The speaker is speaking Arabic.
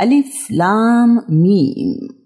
ألف لام ميم.